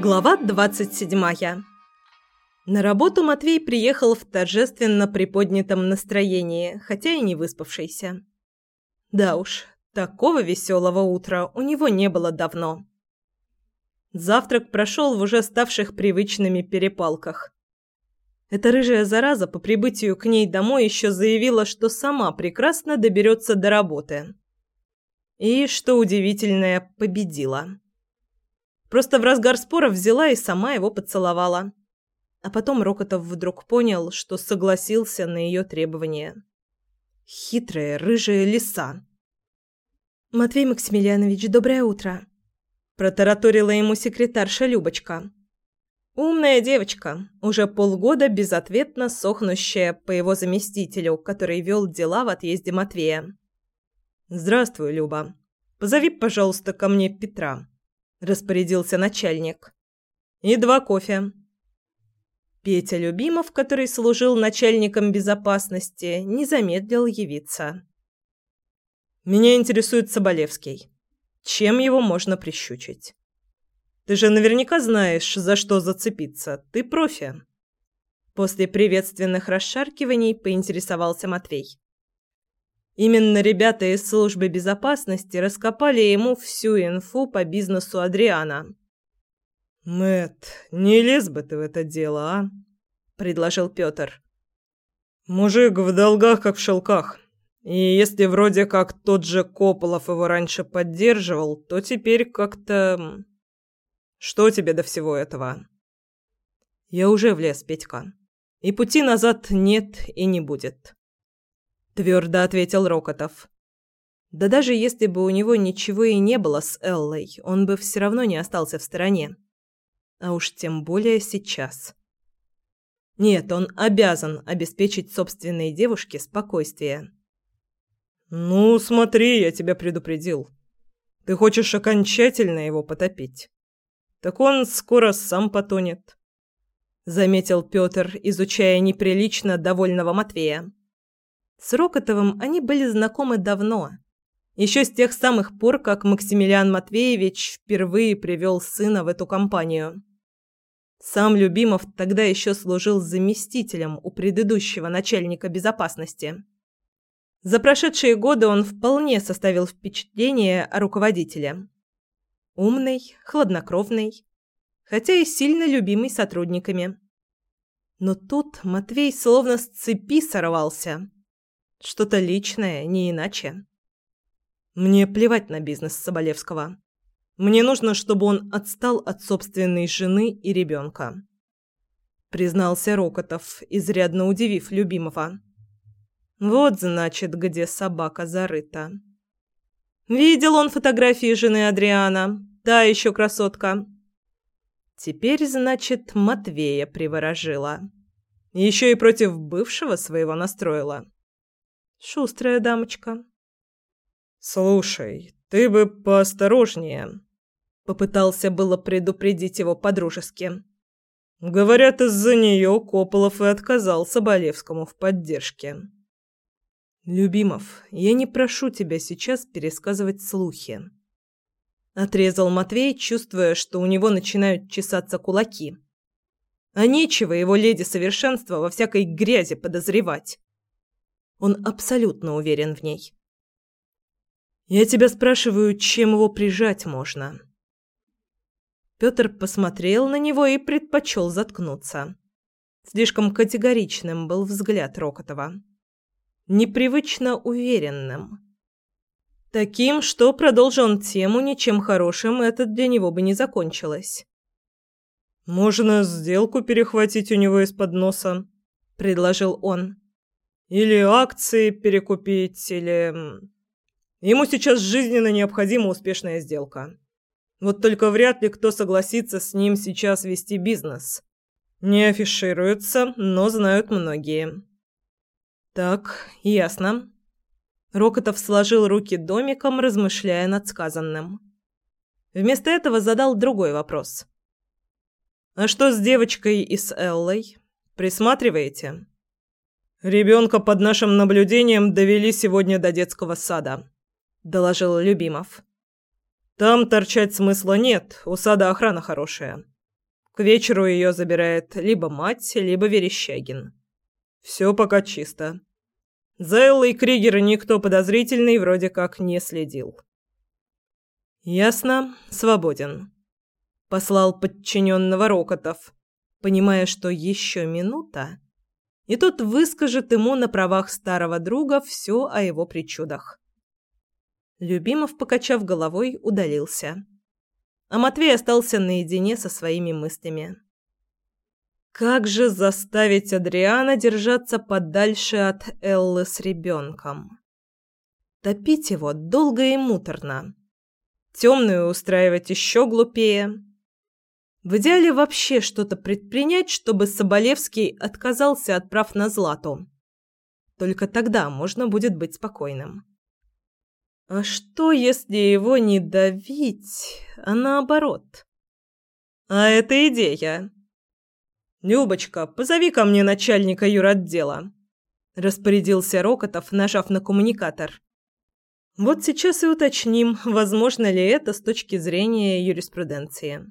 Глава двадцать седьмая. На работу Матвей приехал в торжественно приподнятом настроении, хотя и не выспавшийся. Да уж, такого веселого утра у него не было давно. Завтрак прошел в уже ставших привычными перепалках. Эта рыжая зараза по прибытию к ней домой еще заявила, что сама прекрасно доберется до работы. И, что удивительное, победила. Просто в разгар спора взяла и сама его поцеловала. А потом Рокотов вдруг понял, что согласился на ее требования. Хитрая рыжая лиса. «Матвей Максимiliaнович, доброе утро!» Протараторила ему секретарша Любочка. Умная девочка, уже полгода безответно сохнущая по его заместителю, который вел дела в отъезде Матвея. «Здравствуй, Люба. Позови, пожалуйста, ко мне Петра» распорядился начальник. И два кофе. Петя Любимов, который служил начальником безопасности, не замедлил явиться. Меня интересует Соболевский. Чем его можно прищучить? Ты же наверняка знаешь, за что зацепиться. Ты профи. После приветственных расшаркиваний поинтересовался Матвей. Именно ребята из службы безопасности раскопали ему всю инфу по бизнесу Адриана. Мэт, не лез бы ты в это дело, а? предложил Пётр. Мужик в долгах, как в шелках. И если вроде как тот же Кополов его раньше поддерживал, то теперь как-то Что тебе до всего этого? Я уже влез, Петька. И пути назад нет и не будет твердо ответил Рокотов. Да даже если бы у него ничего и не было с Эллой, он бы все равно не остался в стороне. А уж тем более сейчас. Нет, он обязан обеспечить собственной девушке спокойствие. Ну, смотри, я тебя предупредил. Ты хочешь окончательно его потопить. Так он скоро сам потонет, заметил Пётр, изучая неприлично довольного Матвея. С Рокотовым они были знакомы давно. Еще с тех самых пор, как Максимилиан Матвеевич впервые привел сына в эту компанию. Сам Любимов тогда еще служил заместителем у предыдущего начальника безопасности. За прошедшие годы он вполне составил впечатление о руководителе. Умный, хладнокровный, хотя и сильно любимый сотрудниками. Но тут Матвей словно с цепи сорвался что-то личное, не иначе. Мне плевать на бизнес Соболевского. Мне нужно, чтобы он отстал от собственной жены и ребенка. Признался Рокотов, изрядно удивив любимого. Вот, значит, где собака зарыта. Видел он фотографии жены Адриана, та еще красотка. Теперь, значит, Матвея приворожила. Еще и против бывшего своего настроила. Шустрая дамочка. Слушай, ты бы поосторожнее, попытался было предупредить его подружески. Говорят, из-за нее Кополов и отказал Соболевскому в поддержке. Любимов, я не прошу тебя сейчас пересказывать слухи. Отрезал Матвей, чувствуя, что у него начинают чесаться кулаки. А нечего его леди совершенства во всякой грязи подозревать. Он абсолютно уверен в ней. «Я тебя спрашиваю, чем его прижать можно?» Пётр посмотрел на него и предпочел заткнуться. Слишком категоричным был взгляд Рокотова. Непривычно уверенным. Таким, что, продолжил он тему, ничем хорошим это для него бы не закончилось. «Можно сделку перехватить у него из-под носа», — предложил он. Или акции перекупить, или... Ему сейчас жизненно необходима успешная сделка. Вот только вряд ли кто согласится с ним сейчас вести бизнес. Не афишируется, но знают многие. Так, ясно. Рокотов сложил руки домиком, размышляя над сказанным. Вместо этого задал другой вопрос. А что с девочкой и с Эллой? Присматриваете?» «Ребенка под нашим наблюдением довели сегодня до детского сада», – доложил Любимов. «Там торчать смысла нет, у сада охрана хорошая. К вечеру ее забирает либо мать, либо Верещагин. Все пока чисто. За Эллой Кригер никто подозрительный вроде как не следил». «Ясно, свободен», – послал подчиненного Рокотов, понимая, что еще минута – и тот выскажет ему на правах старого друга все о его причудах. Любимов, покачав головой, удалился. А Матвей остался наедине со своими мыслями. Как же заставить Адриана держаться подальше от Эллы с ребенком? Топить его долго и муторно. Темную устраивать еще глупее. В идеале вообще что-то предпринять, чтобы Соболевский отказался от прав на Злату. Только тогда можно будет быть спокойным. А что, если его не давить, а наоборот? А это идея. «Любочка, позови ко мне начальника юротдела», – распорядился Рокотов, нажав на коммуникатор. Вот сейчас и уточним, возможно ли это с точки зрения юриспруденции.